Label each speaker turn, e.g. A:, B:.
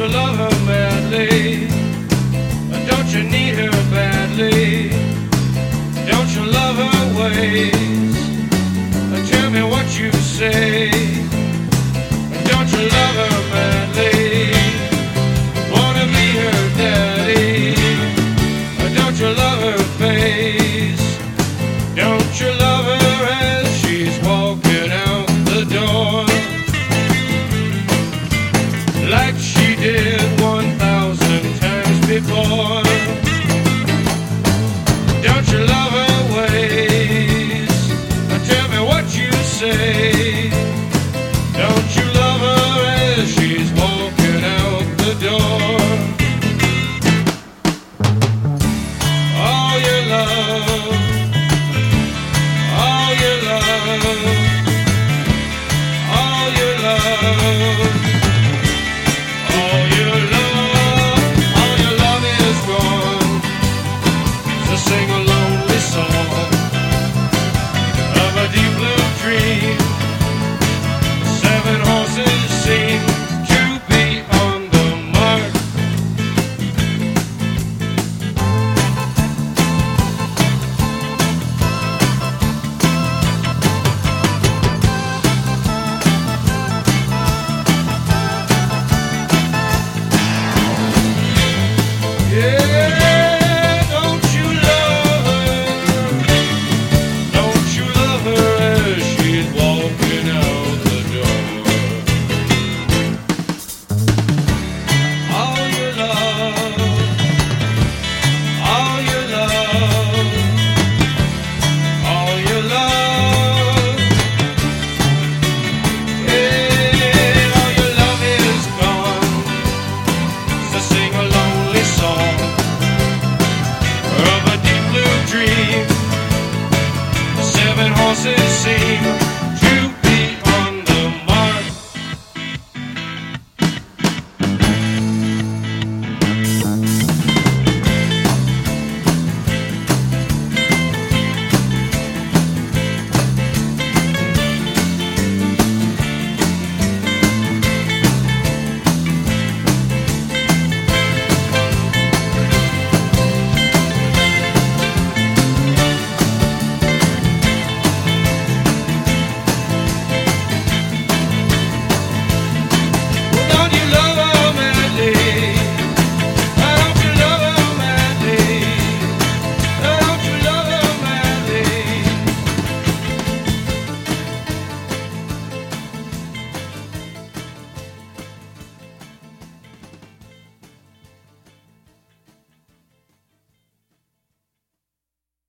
A: you love her badly? Don't you need her badly? Don't you love her way?